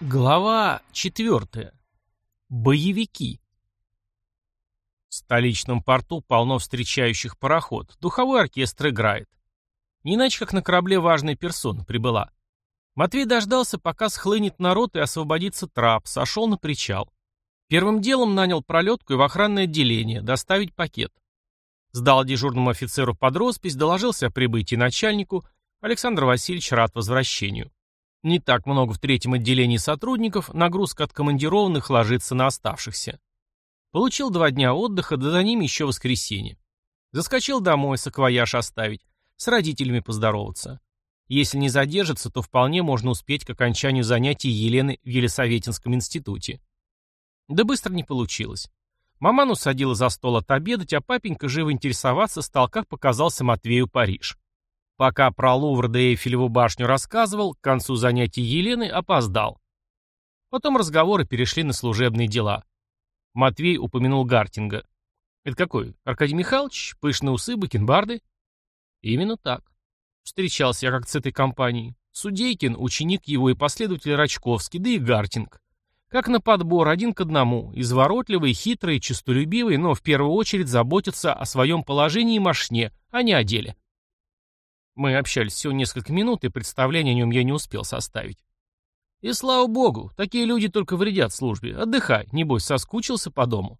Глава четвертая. Боевики. В столичном порту полно встречающих пароход. Духовой оркестр играет. Не иначе, как на корабле важная персона прибыла. Матвей дождался, пока схлынет народ и освободится трап, сошел на причал. Первым делом нанял пролетку и в охранное отделение, доставить пакет. Сдал дежурному офицеру под роспись, доложился о прибытии начальнику. Александр Васильевич рад возвращению. Не так много в третьем отделении сотрудников, нагрузка от командированных ложится на оставшихся. Получил два дня отдыха, да за ними еще воскресенье. Заскочил домой, саквояж оставить, с родителями поздороваться. Если не задержится, то вполне можно успеть к окончанию занятий Елены в Елисаветинском институте. Да быстро не получилось. Маману садила за стол отобедать, а папенька живо интересоваться стал, как показался Матвею Париж. Пока про Лувр да Эйфелеву башню рассказывал, к концу занятий Елены опоздал. Потом разговоры перешли на служебные дела. Матвей упомянул Гартинга. «Это какой? Аркадий Михайлович? Пышные усы, бакенбарды?» «Именно так. Встречался я как с этой компанией. Судейкин, ученик его и последователь Рачковский, да и Гартинг. Как на подбор, один к одному, изворотливый, хитрый, честолюбивый, но в первую очередь заботится о своем положении и мошне, а не о деле. Мы общались всего несколько минут, и представление о нем я не успел составить. И слава богу, такие люди только вредят службе. Отдыхай, небось, соскучился по дому.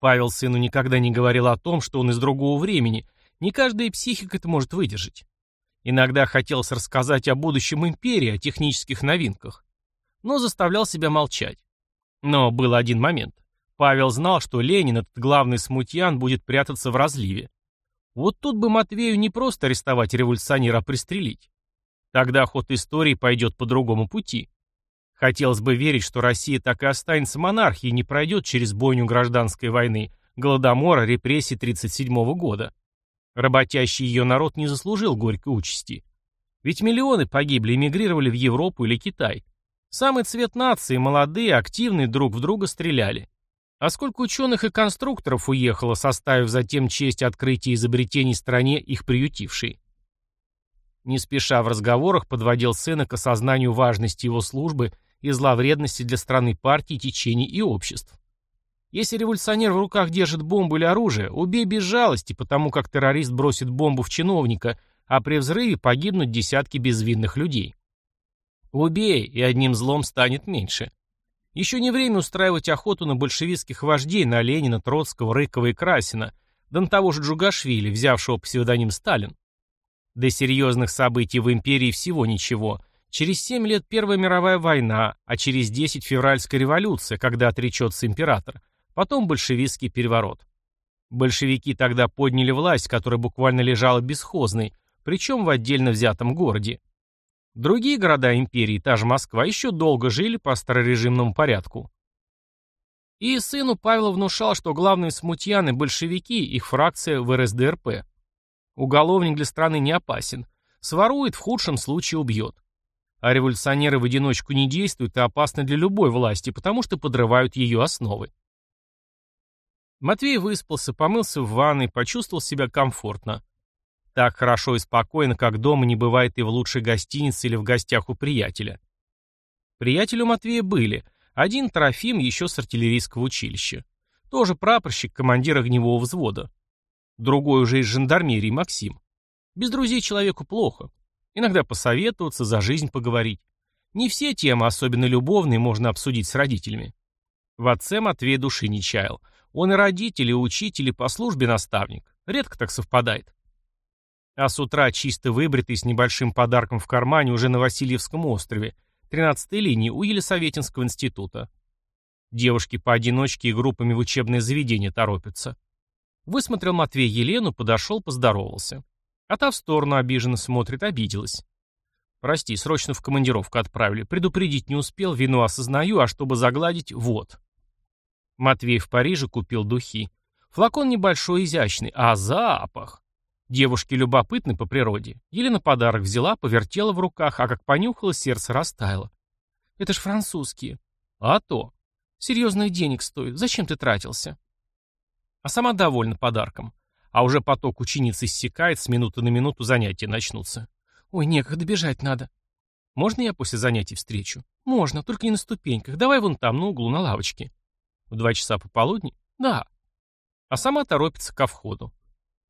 Павел сыну никогда не говорил о том, что он из другого времени. Не каждая психика это может выдержать. Иногда хотелось рассказать о будущем империи, о технических новинках. Но заставлял себя молчать. Но был один момент. Павел знал, что Ленин, этот главный смутьян, будет прятаться в разливе. Вот тут бы Матвею не просто арестовать революционера, а пристрелить. Тогда ход истории пойдет по другому пути. Хотелось бы верить, что Россия так и останется монархией и не пройдет через бойню гражданской войны, голодомора, репрессий 1937 года. Работящий ее народ не заслужил горькой участи. Ведь миллионы погибли, эмигрировали в Европу или Китай. Самый цвет нации, молодые, активные, друг в друга стреляли. А сколько ученых и конструкторов уехало, составив затем честь открытия изобретений стране, их приютившей. Не спеша в разговорах подводил сына к осознанию важности его службы и зловредности для страны партий, течений и обществ. Если революционер в руках держит бомбу или оружие, убей без жалости, потому как террорист бросит бомбу в чиновника, а при взрыве погибнут десятки безвинных людей. Убей, и одним злом станет меньше. Еще не время устраивать охоту на большевистских вождей, на Ленина, Троцкого, Рыкова и Красина, да на того же Джугашвили, взявшего псевдоним Сталин. До серьезных событий в империи всего ничего. Через семь лет Первая мировая война, а через десять февральская революция, когда отречется император, потом большевистский переворот. Большевики тогда подняли власть, которая буквально лежала бесхозной, причем в отдельно взятом городе. Другие города империи, та же Москва, еще долго жили по старорежимному порядку. И сыну Павел внушал, что главные смутьяны – большевики, их фракция в РСДРП. Уголовник для страны не опасен. Сворует, в худшем случае убьет. А революционеры в одиночку не действуют и опасны для любой власти, потому что подрывают ее основы. Матвей выспался, помылся в ванной, почувствовал себя комфортно. Так хорошо и спокойно, как дома, не бывает и в лучшей гостинице или в гостях у приятеля. Приятели у Матвея были. Один Трофим еще с артиллерийского училища. Тоже прапорщик, командир огневого взвода. Другой уже из жандармерии Максим. Без друзей человеку плохо. Иногда посоветоваться, за жизнь поговорить. Не все темы, особенно любовные, можно обсудить с родителями. В отце Матвей души не чаял. Он и родители, и учитель, и по службе наставник. Редко так совпадает. А с утра чисто выбритый с небольшим подарком в кармане уже на Васильевском острове, 13-й линии у Елисаветинского института. Девушки поодиночке и группами в учебное заведение торопятся. Высмотрел Матвей Елену, подошел, поздоровался. А та в сторону обиженно смотрит, обиделась. Прости, срочно в командировку отправили. Предупредить не успел, вину осознаю, а чтобы загладить, вот. Матвей в Париже купил духи. Флакон небольшой, изящный, а запах. Девушки любопытны по природе. Елена подарок взяла, повертела в руках, а как понюхала, сердце растаяло. Это ж французские. А то. Серьезных денег стоит. Зачем ты тратился? А сама довольна подарком. А уже поток учениц иссякает, с минуты на минуту занятия начнутся. Ой, некогда бежать надо. Можно я после занятий встречу? Можно, только не на ступеньках. Давай вон там, на углу, на лавочке. В два часа пополудни? Да. А сама торопится ко входу.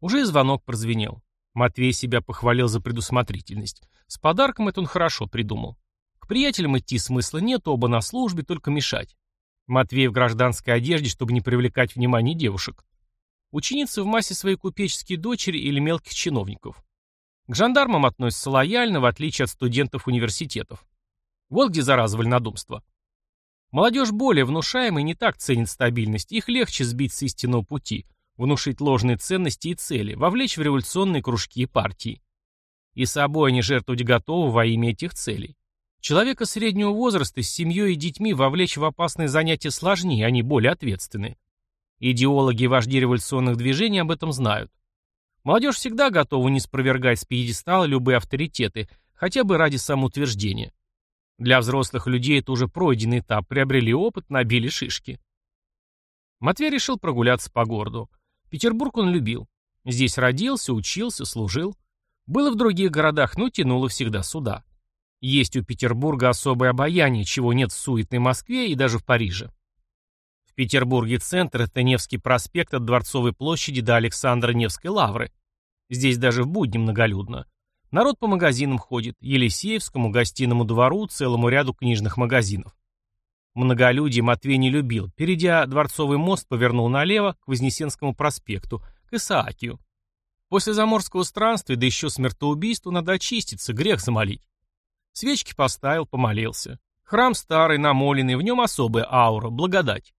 Уже и звонок прозвенел. Матвей себя похвалил за предусмотрительность. С подарком это он хорошо придумал. К приятелям идти смысла нет, оба на службе, только мешать. Матвей в гражданской одежде, чтобы не привлекать внимание девушек. Ученицы в массе своей купеческие дочери или мелких чиновников. К жандармам относятся лояльно, в отличие от студентов университетов. Вот где зараза вольнодумства. Молодежь более внушаемая не так ценит стабильность, их легче сбить с истинного пути, внушить ложные ценности и цели, вовлечь в революционные кружки и партии. И собой они жертвовать готовы во имя этих целей. Человека среднего возраста с семьей и детьми вовлечь в опасные занятия сложнее, они более ответственны. Идеологи и вожди революционных движений об этом знают. Молодежь всегда готова не спровергать с пьедестала любые авторитеты, хотя бы ради самоутверждения. Для взрослых людей это уже пройденный этап, приобрели опыт, набили шишки. Матвей решил прогуляться по городу. Петербург он любил. Здесь родился, учился, служил. Было в других городах, но тянуло всегда сюда. Есть у Петербурга особое обаяние, чего нет в суетной Москве и даже в Париже. В Петербурге центр – это Невский проспект от Дворцовой площади до Александра Невской лавры. Здесь даже в будни многолюдно. Народ по магазинам ходит, Елисеевскому, гостиному двору, целому ряду книжных магазинов. Многолюдие Матвей не любил. Перейдя Дворцовый мост, повернул налево, к Вознесенскому проспекту, к Исаакию. После заморского странствия, да еще смертоубийства, надо очиститься, грех замолить. Свечки поставил, помолился. Храм старый, намоленный, в нем особая аура, благодать.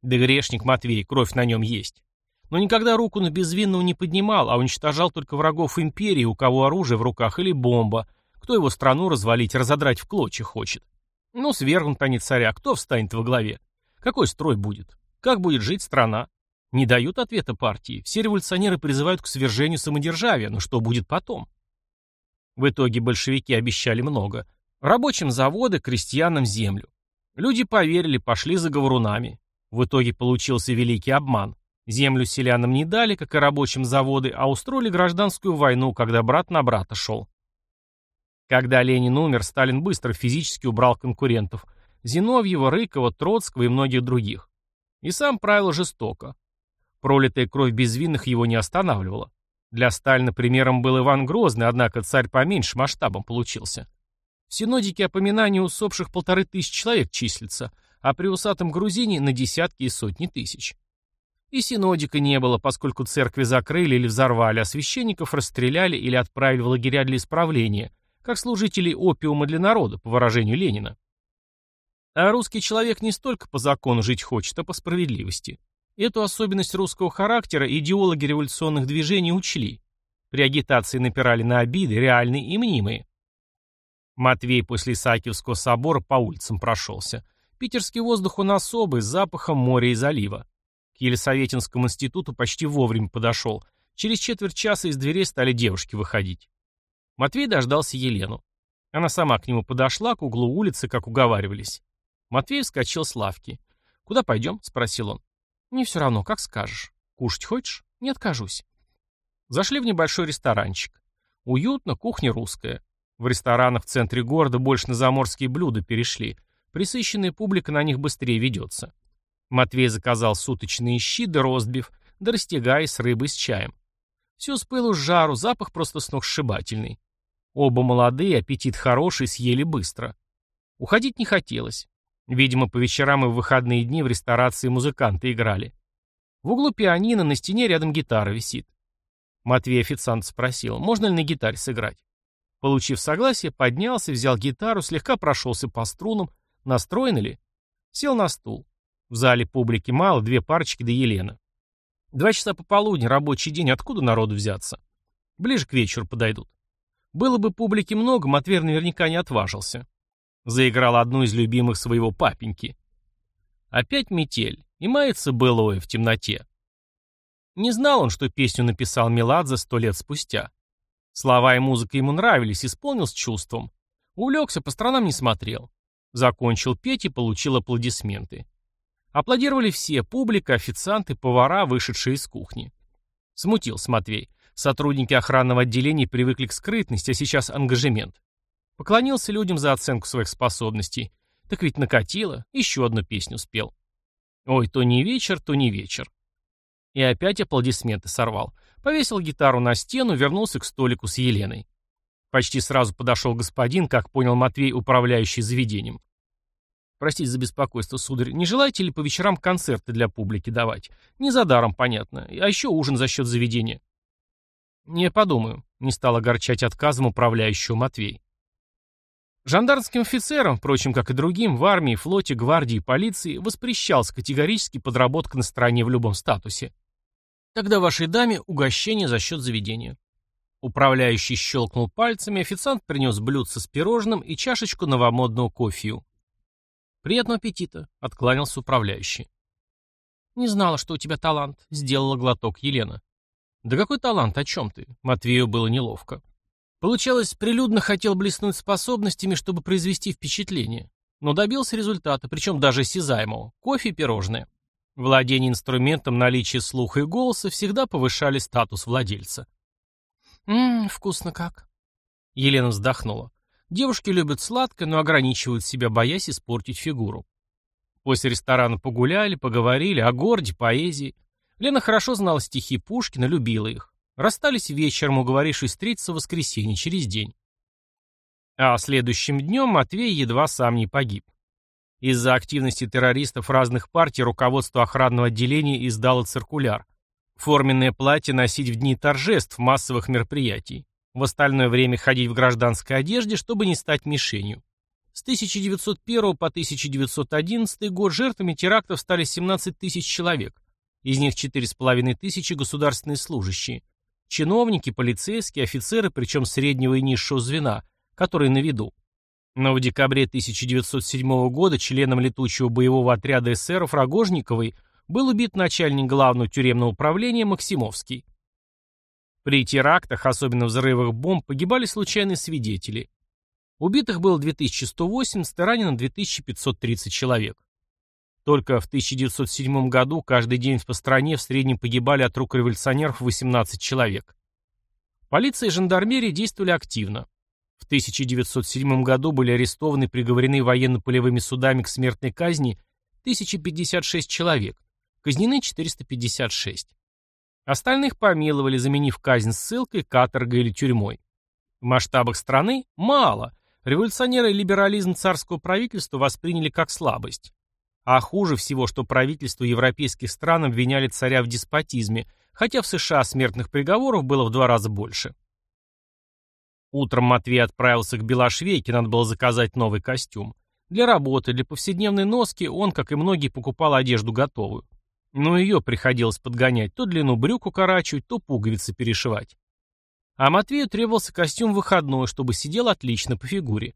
Да грешник Матвей, кровь на нем есть. Но никогда руку на безвинного не поднимал, а уничтожал только врагов империи, у кого оружие в руках или бомба, кто его страну развалить, разодрать в клочья хочет. Ну, свергнут они царя, кто встанет во главе? Какой строй будет? Как будет жить страна? Не дают ответа партии. Все революционеры призывают к свержению самодержавия, но что будет потом? В итоге большевики обещали много. Рабочим заводы, крестьянам землю. Люди поверили, пошли за говорунами. В итоге получился великий обман. Землю селянам не дали, как и рабочим заводы, а устроили гражданскую войну, когда брат на брата шел. Когда Ленин умер, Сталин быстро физически убрал конкурентов. Зиновьева, Рыкова, Троцкого и многих других. И сам правил жестоко. Пролитая кровь безвинных его не останавливала. Для Сталина примером был Иван Грозный, однако царь поменьше масштабом получился. В синодике опоминаний усопших полторы тысячи человек числится, а при усатом грузине на десятки и сотни тысяч. И синодика не было, поскольку церкви закрыли или взорвали, а священников расстреляли или отправили в лагеря для исправления, как служителей опиума для народа, по выражению Ленина. А русский человек не столько по закону жить хочет, а по справедливости. Эту особенность русского характера идеологи революционных движений учли. При агитации напирали на обиды, реальные и мнимые. Матвей после Исаакиевского собора по улицам прошелся. Питерский воздух он особый, с запахом моря и залива. К Елисаветинскому институту почти вовремя подошел. Через четверть часа из дверей стали девушки выходить. Матвей дождался Елену. Она сама к нему подошла, к углу улицы, как уговаривались. Матвей вскочил с лавки. «Куда пойдем?» — спросил он. «Не все равно, как скажешь. Кушать хочешь? Не откажусь». Зашли в небольшой ресторанчик. Уютно, кухня русская. В ресторанах в центре города больше на заморские блюда перешли — Присыщенная публика на них быстрее ведется. Матвей заказал суточные щи да ростбиф, да растягай с рыбой с чаем. Все с пылу с жару, запах просто сногсшибательный. Оба молодые, аппетит хороший, съели быстро. Уходить не хотелось. Видимо, по вечерам и в выходные дни в ресторации музыканты играли. В углу пианино, на стене рядом гитара висит. Матвей официант спросил, можно ли на гитаре сыграть. Получив согласие, поднялся, взял гитару, слегка прошелся по струнам, Настроен ли? Сел на стул. В зале публики мало, две парочки да Елена. Два часа пополудни, рабочий день, откуда народу взяться? Ближе к вечеру подойдут. Было бы публики много, Матвей наверняка не отважился. Заиграл одну из любимых своего папеньки. Опять метель, и мается былое в темноте. Не знал он, что песню написал Меладзе сто лет спустя. Слова и музыка ему нравились, исполнил с чувством. Увлекся, по сторонам не смотрел. Закончил петь и получил аплодисменты. Аплодировали все, публика, официанты, повара, вышедшие из кухни. Смутился Матвей. Сотрудники охранного отделения привыкли к скрытности, а сейчас ангажемент. Поклонился людям за оценку своих способностей. Так ведь накатило, еще одну песню спел. Ой, то не вечер, то не вечер. И опять аплодисменты сорвал. Повесил гитару на стену, вернулся к столику с Еленой. Почти сразу подошел господин, как понял Матвей, управляющий заведением. Простите за беспокойство, сударь. Не желаете ли по вечерам концерты для публики давать? Не за даром, понятно. А еще ужин за счет заведения. Не подумаю. Не стал огорчать отказом управляющего Матвей. Жандармским офицерам, впрочем, как и другим, в армии, флоте, гвардии и полиции воспрещалась категорически подработка на стороне в любом статусе. Тогда вашей даме угощение за счет заведения. Управляющий щелкнул пальцами, официант принес блюдце с пирожным и чашечку новомодного кофею. «Приятного аппетита», — откланялся управляющий. «Не знала, что у тебя талант», — сделала глоток Елена. «Да какой талант, о чем ты?» Матвею было неловко. Получалось, прилюдно хотел блеснуть способностями, чтобы произвести впечатление. Но добился результата, причем даже осязаемого. Кофе и пирожное. Владение инструментом, наличие слуха и голоса всегда повышали статус владельца. «Ммм, вкусно как». Елена вздохнула. Девушки любят сладкое, но ограничивают себя, боясь испортить фигуру. После ресторана погуляли, поговорили о городе, поэзии. Лена хорошо знала стихи Пушкина, любила их. Расстались вечером, уговорившись встретиться в воскресенье через день. А следующим днем Матвей едва сам не погиб. Из-за активности террористов разных партий руководство охранного отделения издало циркуляр. Форменное платье носить в дни торжеств, массовых мероприятий. В остальное время ходить в гражданской одежде, чтобы не стать мишенью. С 1901 по 1911 год жертвами терактов стали 17 тысяч человек, из них 4,5 тысячи государственные служащие, чиновники, полицейские, офицеры, причем среднего и низшего звена, которые на виду. Но в декабре 1907 года членом летучего боевого отряда эсеров Рогожниковой был убит начальник главного тюремного управления Максимовский. При терактах, особенно взрывах бомб, погибали случайные свидетели. Убитых было 2180, ранено 2530 человек. Только в 1907 году каждый день по стране в среднем погибали от рук революционеров 18 человек. Полиция и жандармерия действовали активно. В 1907 году были арестованы и приговорены военно-полевыми судами к смертной казни 1056 человек, казнены 456. Остальных помиловали, заменив казнь ссылкой, каторгой или тюрьмой. В масштабах страны мало. Революционеры и либерализм царского правительства восприняли как слабость. А хуже всего, что правительство европейских стран обвиняли царя в деспотизме, хотя в США смертных приговоров было в два раза больше. Утром Матвей отправился к Белошвейке, надо было заказать новый костюм. Для работы, для повседневной носки он, как и многие, покупал одежду готовую. Но ее приходилось подгонять, то длину брюк укорачивать, то пуговицы перешивать. А Матвею требовался костюм выходной, чтобы сидел отлично по фигуре.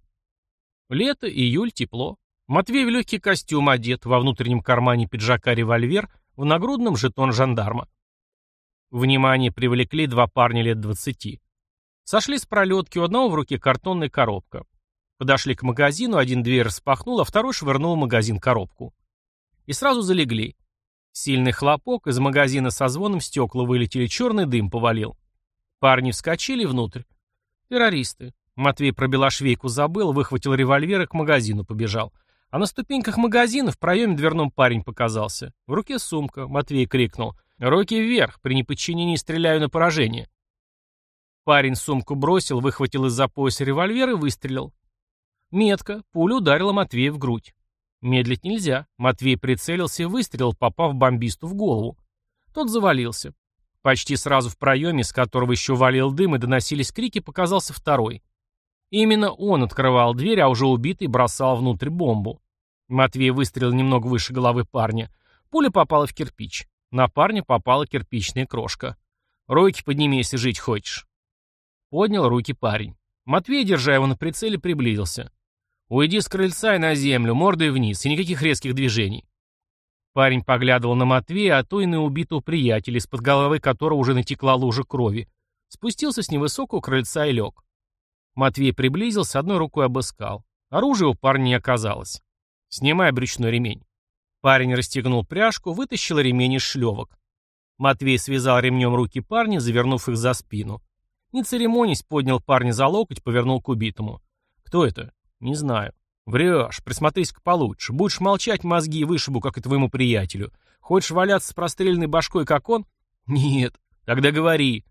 Лето, июль, тепло. Матвей в легкий костюм одет, во внутреннем кармане пиджака револьвер, в нагрудном жетон жандарма. Внимание привлекли два парня лет двадцати. Сошли с пролетки, у одного в руке картонная коробка. Подошли к магазину, один дверь распахнул, а второй швырнул в магазин коробку. И сразу залегли. Сильный хлопок, из магазина со звоном стекла вылетели, черный дым повалил. Парни вскочили внутрь. Террористы. Матвей про Белошвейку забыл, выхватил револьвер и к магазину побежал. А на ступеньках магазина в проеме дверном парень показался. В руке сумка. Матвей крикнул. «Руки вверх! При неподчинении стреляю на поражение!» Парень сумку бросил, выхватил из-за пояса револьвер и выстрелил. Метко. Пуля ударила Матвея в грудь. Медлить нельзя. Матвей прицелился и выстрелил, попав бомбисту в голову. Тот завалился. Почти сразу в проеме, с которого еще валил дым и доносились крики, показался второй. Именно он открывал дверь, а уже убитый бросал внутрь бомбу. Матвей выстрелил немного выше головы парня. Пуля попала в кирпич. На парня попала кирпичная крошка. «Руки подними, если жить хочешь». Поднял руки парень. Матвей, держа его на прицеле, приблизился. «Уйди с крыльца и на землю, мордой вниз, и никаких резких движений». Парень поглядывал на Матвея, а то и на убитого приятеля, из-под головы которого уже натекла лужа крови. Спустился с невысокого крыльца и лег. Матвей приблизился, одной рукой обыскал. Оружия у парня не оказалось. «Снимай брючной ремень». Парень расстегнул пряжку, вытащил ремень из шлевок. Матвей связал ремнем руки парня, завернув их за спину. Не церемонясь, поднял парня за локоть, повернул к убитому. Кто это? Не знаю. Врешь, присмотрись-ка получше. Будешь молчать, мозги вышибу, как и твоему приятелю. Хочешь валяться с простреленной башкой, как он? Нет. Тогда говори.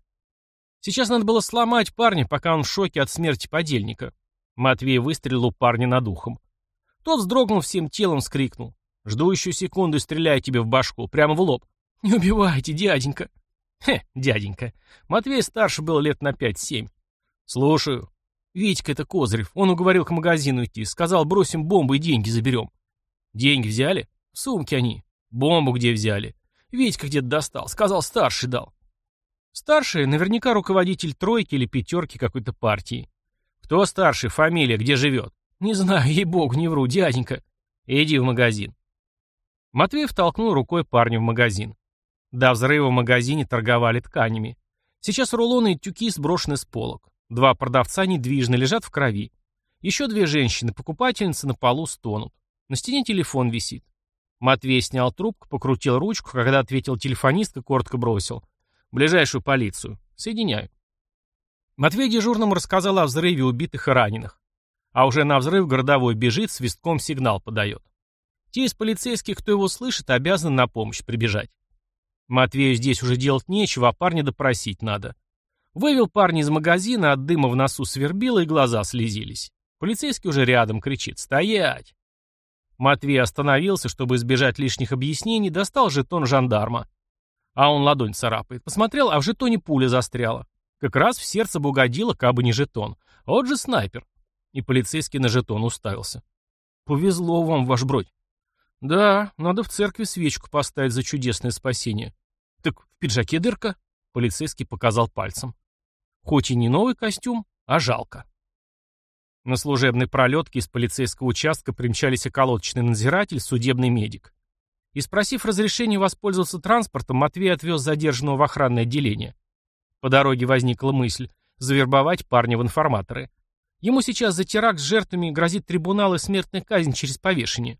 Сейчас надо было сломать парня, пока он в шоке от смерти подельника. Матвей выстрелил у парня над ухом. Тот вздрогнул всем телом, скрикнул. «Жду еще секунду и стреляю тебе в башку, прямо в лоб». «Не убивайте, дяденька». «Хе, дяденька. Матвей старше был лет на пять-семь». «Слушаю». «Витька, это Козырев. Он уговорил к магазину идти. Сказал, бросим бомбу и деньги заберем». «Деньги взяли?» «В сумке они». «Бомбу где взяли?» «Витька где-то достал. Сказал, старший дал». Старший наверняка руководитель тройки или пятерки какой-то партии. Кто старший, фамилия, где живет? Не знаю, ей-богу, не вру, дяденька. Иди в магазин. Матвеев толкнул рукой парня в магазин. До взрыва в магазине торговали тканями. Сейчас рулоны и тюки сброшены с полок. Два продавца недвижно лежат в крови. Еще две женщины-покупательницы на полу стонут. На стене телефон висит. Матвей снял трубку, покрутил ручку, когда ответил телефонистка, коротко бросил. «Ближайшую полицию. Соединяю». Матвей дежурному рассказал о взрыве убитых и раненых. А уже на взрыв городовой бежит, свистком сигнал подает. Те из полицейских, кто его слышит, обязаны на помощь прибежать. Матвею здесь уже делать нечего, а парня допросить надо. Вывел парня из магазина, от дыма в носу свербило и глаза слезились. Полицейский уже рядом кричит «Стоять!». Матвей остановился, чтобы избежать лишних объяснений, достал жетон жандарма. А он ладонь царапает. Посмотрел, а в жетоне пуля застряла. Как раз в сердце бы угодило, кабы не жетон. Вот же снайпер. И полицейский на жетон уставился. «Повезло вам, ваш бродь». «Да, надо в церкви свечку поставить за чудесное спасение». «Так в пиджаке дырка?» Полицейский показал пальцем. Хоть и не новый костюм, а жалко. На служебной пролетке из полицейского участка примчались околоточный надзиратель, судебный медик. И спросив разрешения воспользоваться транспортом, Матвей отвез задержанного в охранное отделение. По дороге возникла мысль завербовать парня в информаторы. Ему сейчас за теракт с жертвами грозит трибунал и смертная казнь через повешение.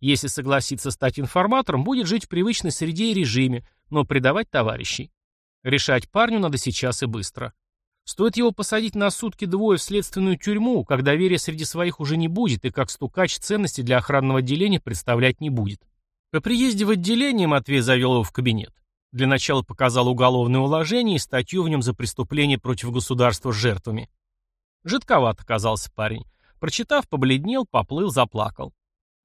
Если согласится стать информатором, будет жить в привычной среде и режиме, но предавать товарищей. Решать парню надо сейчас и быстро. Стоит его посадить на сутки двое в следственную тюрьму, как доверия среди своих уже не будет, и как стукач ценности для охранного отделения представлять не будет. По приезде в отделение Матвей завел его в кабинет. Для начала показал уголовное уложение и статью в нем за преступление против государства с жертвами. Жидковат оказался парень. Прочитав, побледнел, поплыл, заплакал.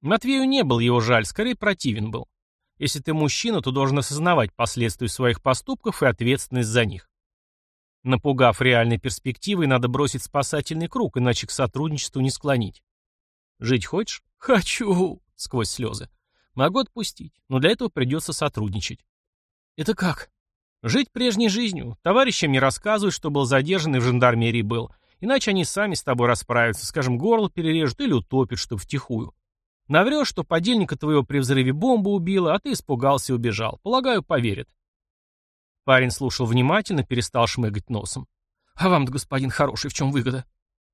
Матвею не был его жаль, скорее противен был. Если ты мужчина, то должен осознавать последствия своих поступков и ответственность за них. Напугав реальной перспективой, надо бросить спасательный круг, иначе к сотрудничеству не склонить. «Жить хочешь?» «Хочу!» — сквозь слезы. «Могу отпустить, но для этого придется сотрудничать». «Это как?» «Жить прежней жизнью. Товарищам не рассказывать, что был задержан и в жандармерии был. Иначе они сами с тобой расправятся, скажем, горло перережут или утопят, что втихую. Наврешь, что подельника твоего при взрыве бомбы убила, а ты испугался и убежал. Полагаю, поверят. Парень слушал внимательно, перестал шмыгать носом. А вам-то, господин хороший, в чем выгода?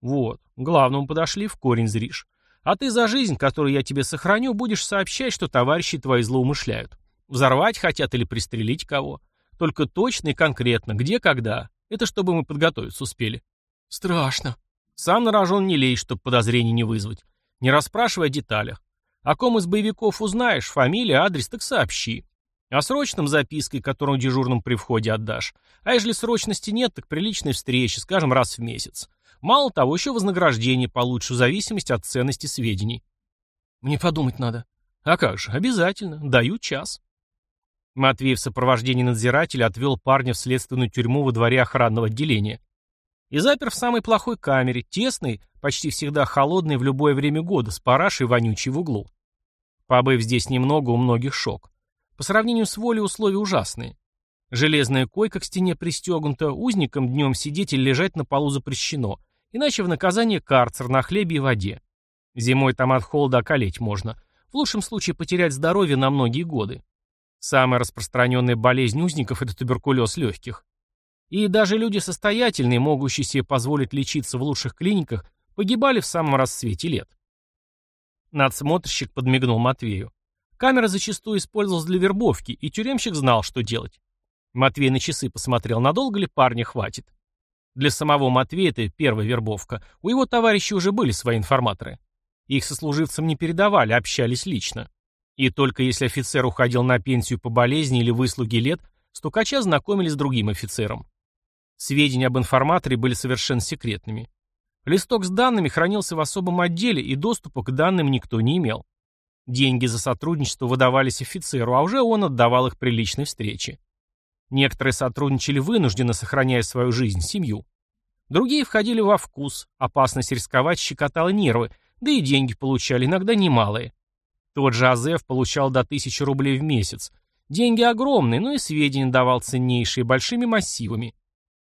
Вот, главному подошли, в корень зришь. А ты за жизнь, которую я тебе сохраню, будешь сообщать, что товарищи твои злоумышляют. Взорвать хотят или пристрелить кого. Только точно и конкретно, где, когда. Это чтобы мы подготовиться успели. Страшно. Сам на рожон не лей, чтобы подозрений не вызвать. Не расспрашивай о деталях. О ком из боевиков узнаешь, фамилия, адрес, так сообщи. О срочном запиской, которую дежурным при входе отдашь. А если срочности нет, так приличной встречи, скажем, раз в месяц. Мало того, еще вознаграждение получишь в зависимости от ценности сведений. Мне подумать надо. А как же, обязательно. Даю час. Матвей в сопровождении надзирателя отвел парня в следственную тюрьму во дворе охранного отделения. И запер в самой плохой камере, тесной, почти всегда холодной в любое время года, с парашей вонючей в углу. Побыв здесь немного, у многих шок. По сравнению с волей условия ужасные. Железная койка к стене пристегнута, узникам днем сидеть или лежать на полу запрещено, иначе в наказание карцер на хлебе и воде. Зимой там от холода околеть можно, в лучшем случае потерять здоровье на многие годы. Самая распространенная болезнь узников – это туберкулез легких. И даже люди состоятельные, могущие себе позволить лечиться в лучших клиниках, погибали в самом расцвете лет. Надсмотрщик подмигнул Матвею. Камера зачастую использовалась для вербовки, и тюремщик знал, что делать. Матвей на часы посмотрел, надолго ли парня хватит. Для самого Матвея это первая вербовка. У его товарищей уже были свои информаторы. Их сослуживцам не передавали, общались лично. И только если офицер уходил на пенсию по болезни или выслуге лет, стукача знакомились с другим офицером. Сведения об информаторе были совершенно секретными. Листок с данными хранился в особом отделе, и доступа к данным никто не имел. Деньги за сотрудничество выдавались офицеру, а уже он отдавал их при личной встрече. Некоторые сотрудничали вынужденно, сохраняя свою жизнь, семью. Другие входили во вкус, опасность рисковать щекотала нервы, да и деньги получали, иногда немалые. Тот же Азеф получал до тысячи рублей в месяц. Деньги огромные, но и сведения давал ценнейшие, большими массивами.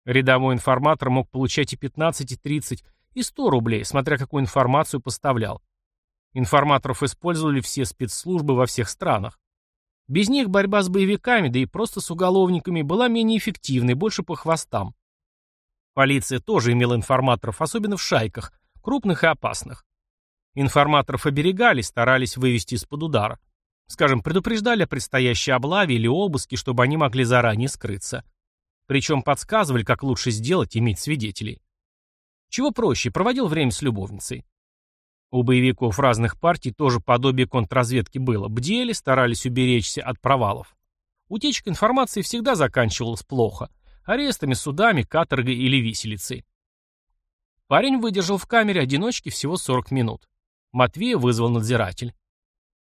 Рядовой информатор мог получать и 15, и 30, и 100 рублей, смотря какую информацию поставлял. Информаторов использовали все спецслужбы во всех странах. Без них борьба с боевиками, да и просто с уголовниками, была менее эффективной, больше по хвостам. Полиция тоже имела информаторов, особенно в шайках, крупных и опасных. Информаторов оберегали, старались вывести из-под удара. Скажем, предупреждали о предстоящей облаве или обыске, чтобы они могли заранее скрыться. Причем подсказывали, как лучше сделать, иметь свидетелей. Чего проще, проводил время с любовницей. У боевиков разных партий тоже подобие контрразведки было. Бдели, старались уберечься от провалов. Утечка информации всегда заканчивалась плохо. Арестами, судами, каторгой или виселицей. Парень выдержал в камере одиночки всего 40 минут. Матвея вызвал надзиратель.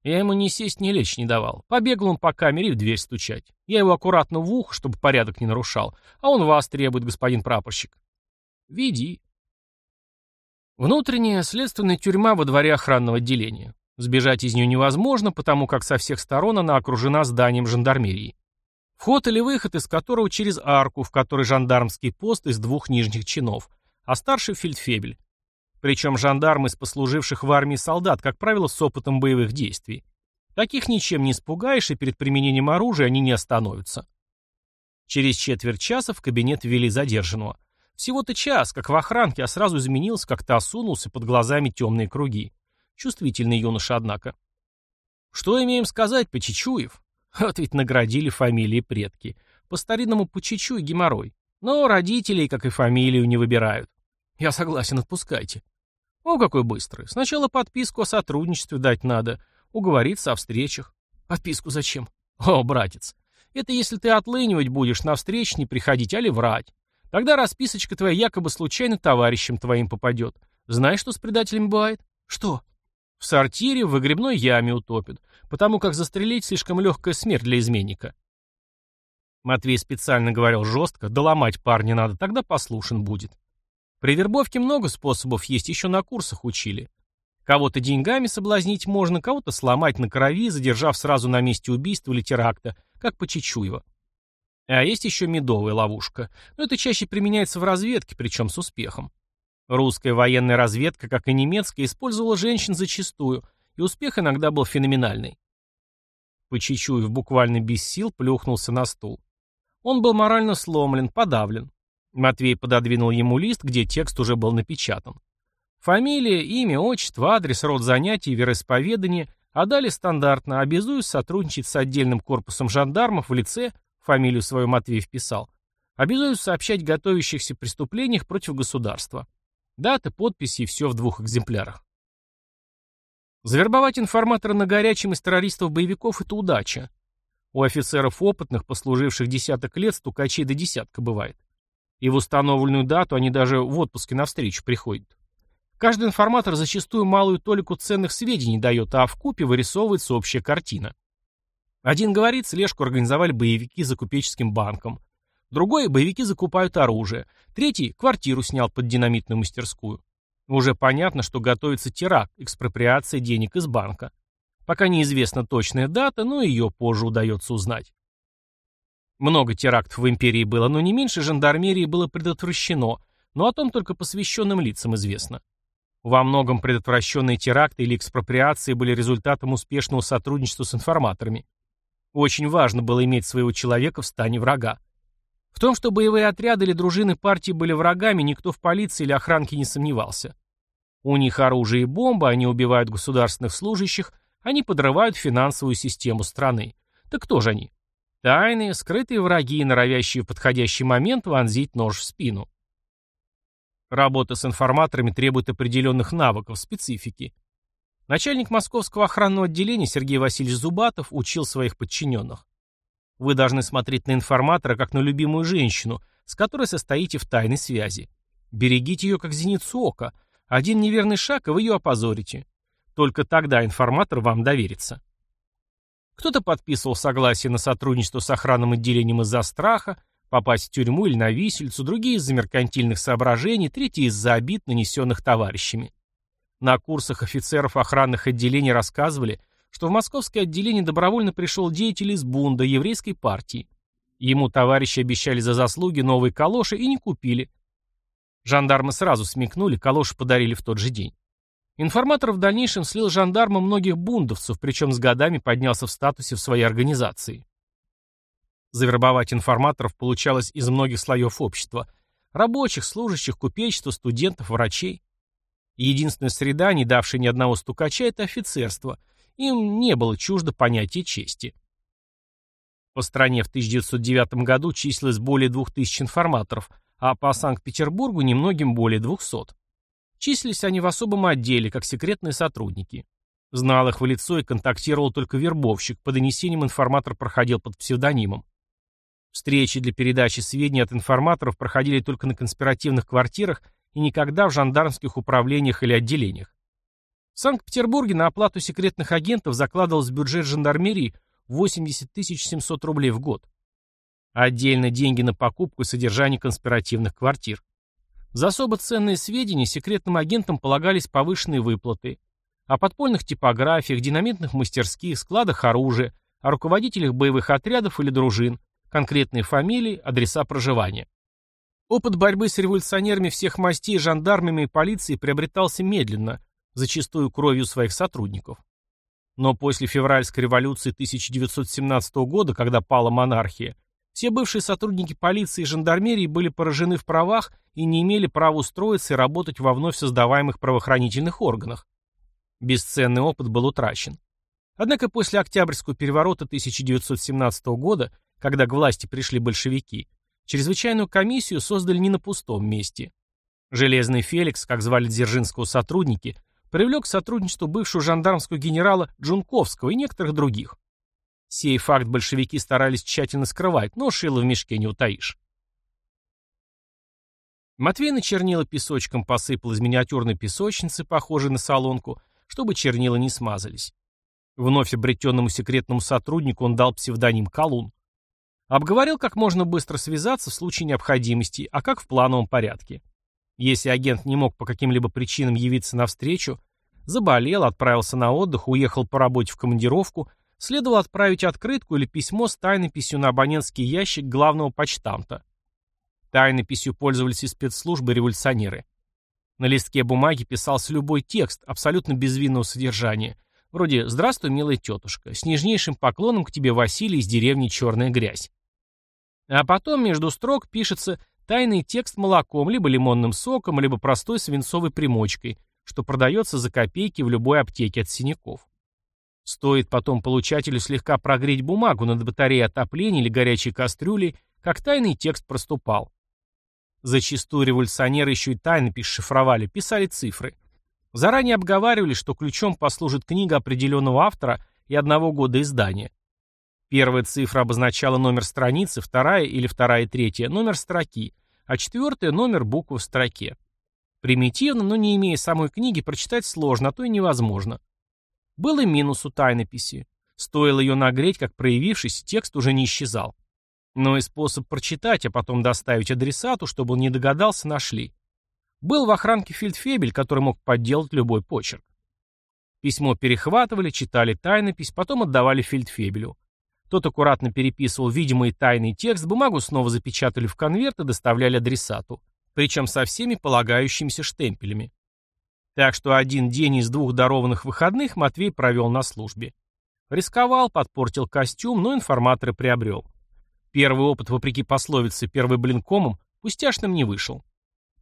Я ему ни сесть, ни лечь не давал. Побегал он по камере и в дверь стучать. Я его аккуратно в ухо, чтобы порядок не нарушал. А он вас требует, господин прапорщик. Веди. Внутренняя следственная тюрьма во дворе охранного отделения. Сбежать из нее невозможно, потому как со всех сторон она окружена зданием жандармерии. Вход или выход из которого через арку, в которой жандармский пост из двух нижних чинов, а старший фельдфебель. Причем жандармы из послуживших в армии солдат, как правило, с опытом боевых действий. Таких ничем не испугаешь, и перед применением оружия они не остановятся. Через четверть часа в кабинет ввели задержанного. Всего-то час, как в охранке, а сразу изменился, как-то осунулся, под глазами темные круги. Чувствительный юноша, однако. Что имеем сказать, Почечуев? Вот ведь наградили фамилии предки. По-старинному Почечуй геморрой. Но родителей, как и фамилию, не выбирают. Я согласен, отпускайте. О, какой быстрый. Сначала подписку о сотрудничестве дать надо. Уговориться о встречах. Подписку зачем? О, братец. Это если ты отлынивать будешь, на встречи не приходить, али врать. Тогда расписочка твоя якобы случайно товарищем твоим попадет. Знаешь, что с предателями бывает? Что? В сортире в выгребной яме утопят, потому как застрелить слишком легкая смерть для изменника. Матвей специально говорил жестко, доломать парня надо, тогда послушен будет. При вербовке много способов есть, еще на курсах учили. Кого-то деньгами соблазнить можно, кого-то сломать на крови, задержав сразу на месте убийства или теракта, как по Чечуево. А есть еще медовая ловушка. Но это чаще применяется в разведке, причем с успехом. Русская военная разведка, как и немецкая, использовала женщин зачастую, и успех иногда был феноменальный. Почечуев буквально без сил плюхнулся на стул. Он был морально сломлен, подавлен. Матвей пододвинул ему лист, где текст уже был напечатан. Фамилия, имя, отчество, адрес, род занятий, вероисповедание, а далее стандартно обязуюсь сотрудничать с отдельным корпусом жандармов в лице, фамилию свою Матвей вписал, обязуюсь сообщать готовящихся преступлениях против государства. Дата, подписи и все в двух экземплярах. Завербовать информатора на горячем из террористов-боевиков – это удача. У офицеров опытных, послуживших десяток лет, стукачей до десятка бывает. И в установленную дату они даже в отпуске навстречу приходят. Каждый информатор зачастую малую толику ценных сведений дает, а в купе вырисовывается общая картина. Один говорит, слежку организовали боевики за купеческим банком. Другой – боевики закупают оружие. Третий – квартиру снял под динамитную мастерскую. Уже понятно, что готовится теракт, экспроприация денег из банка. Пока неизвестна точная дата, но ее позже удается узнать. Много терактов в империи было, но не меньше жандармерии было предотвращено, но о том только посвященным лицам известно. Во многом предотвращенные теракты или экспроприации были результатом успешного сотрудничества с информаторами. Очень важно было иметь своего человека в стане врага. В том, что боевые отряды или дружины партии были врагами, никто в полиции или охранке не сомневался. У них оружие и бомбы, они убивают государственных служащих, они подрывают финансовую систему страны. Так кто же они? Тайные, скрытые враги, норовящие в подходящий момент вонзить нож в спину. Работа с информаторами требует определенных навыков, специфики. Начальник московского охранного отделения Сергей Васильевич Зубатов учил своих подчиненных. Вы должны смотреть на информатора как на любимую женщину, с которой состоите в тайной связи. Берегите ее как зеницу ока. Один неверный шаг, и вы ее опозорите. Только тогда информатор вам доверится. Кто-то подписывал согласие на сотрудничество с охранным отделением из-за страха, попасть в тюрьму или на висельцу, другие из-за меркантильных соображений, третьи из-за обид, нанесенных товарищами. На курсах офицеров охранных отделений рассказывали, что в московское отделение добровольно пришел деятель из Бунда, еврейской партии. Ему товарищи обещали за заслуги новые калоши и не купили. Жандармы сразу смекнули, калоши подарили в тот же день. Информатор в дальнейшем слил жандармам многих бундовцев, причем с годами поднялся в статусе в своей организации. Завербовать информаторов получалось из многих слоев общества. Рабочих, служащих, купечества, студентов, врачей. Единственная среда, не давшая ни одного стукача, это офицерство. Им не было чуждо понятия чести. По стране в 1909 году числилось более 2000 информаторов, а по Санкт-Петербургу немногим более 200. Числились они в особом отделе, как секретные сотрудники. Знал их в лицо и контактировал только вербовщик, по донесениям информатор проходил под псевдонимом. Встречи для передачи сведений от информаторов проходили только на конспиративных квартирах и никогда в жандармских управлениях или отделениях. В Санкт-Петербурге на оплату секретных агентов закладывался бюджет жандармерии 80 700 рублей в год. Отдельно деньги на покупку и содержание конспиративных квартир. За особо ценные сведения секретным агентам полагались повышенные выплаты. О подпольных типографиях, динамитных мастерских, складах оружия, о руководителях боевых отрядов или дружин, конкретные фамилии, адреса проживания. Опыт борьбы с революционерами всех мастей, жандармами и полицией приобретался медленно, зачастую кровью своих сотрудников. Но после февральской революции 1917 года, когда пала монархия, все бывшие сотрудники полиции и жандармерии были поражены в правах и не имели права устроиться и работать во вновь создаваемых правоохранительных органах. Бесценный опыт был утрачен. Однако после Октябрьского переворота 1917 года, когда к власти пришли большевики, Чрезвычайную комиссию создали не на пустом месте. Железный Феликс, как звали дзержинского сотрудники, привлек к сотрудничеству бывшего жандармского генерала Джунковского и некоторых других. Сей факт большевики старались тщательно скрывать, но шило в мешке не утаишь. Матвей на чернила песочком посыпал из миниатюрной песочницы, похожей на солонку, чтобы чернила не смазались. Вновь обретенному секретному сотруднику он дал псевдоним Колун. Обговорил, как можно быстро связаться в случае необходимости, а как в плановом порядке. Если агент не мог по каким-либо причинам явиться навстречу, заболел, отправился на отдых, уехал по работе в командировку, следовало отправить открытку или письмо с тайнописью на абонентский ящик главного почтамта. Тайнописью пользовались и спецслужбы, революционеры. На листке бумаги писался любой текст, абсолютно безвинного содержания, вроде «Здравствуй, милая тетушка, с нежнейшим поклоном к тебе Василий из деревни Черная Грязь». А потом между строк пишется тайный текст молоком, либо лимонным соком, либо простой свинцовой примочкой, что продается за копейки в любой аптеке от синяков. Стоит потом получателю слегка прогреть бумагу над батареей отопления или горячей кастрюли, как тайный текст проступал. Зачастую революционеры еще и тайнопись шифровали, писали цифры. Заранее обговаривали, что ключом послужит книга определенного автора и одного года издания. Первая цифра обозначала номер страницы, вторая или вторая и третья – номер строки, а четвертая – номер буквы в строке. Примитивно, но не имея самой книги, прочитать сложно, а то и невозможно. Был и минус у тайнописи. Стоило ее нагреть, как проявившийся текст уже не исчезал. Но и способ прочитать, а потом доставить адресату, чтобы он не догадался, нашли. Был в охранке фельдфебель, который мог подделать любой почерк. Письмо перехватывали, читали тайнопись, потом отдавали фельдфебелю. Тот аккуратно переписывал видимый тайный текст, бумагу снова запечатали в конверт и доставляли адресату. Причем со всеми полагающимися штемпелями. Так что один день из двух дарованных выходных Матвей провел на службе. Рисковал, подпортил костюм, но информаторы приобрел. Первый опыт, вопреки пословице «первый блин комом», пустяшным не вышел.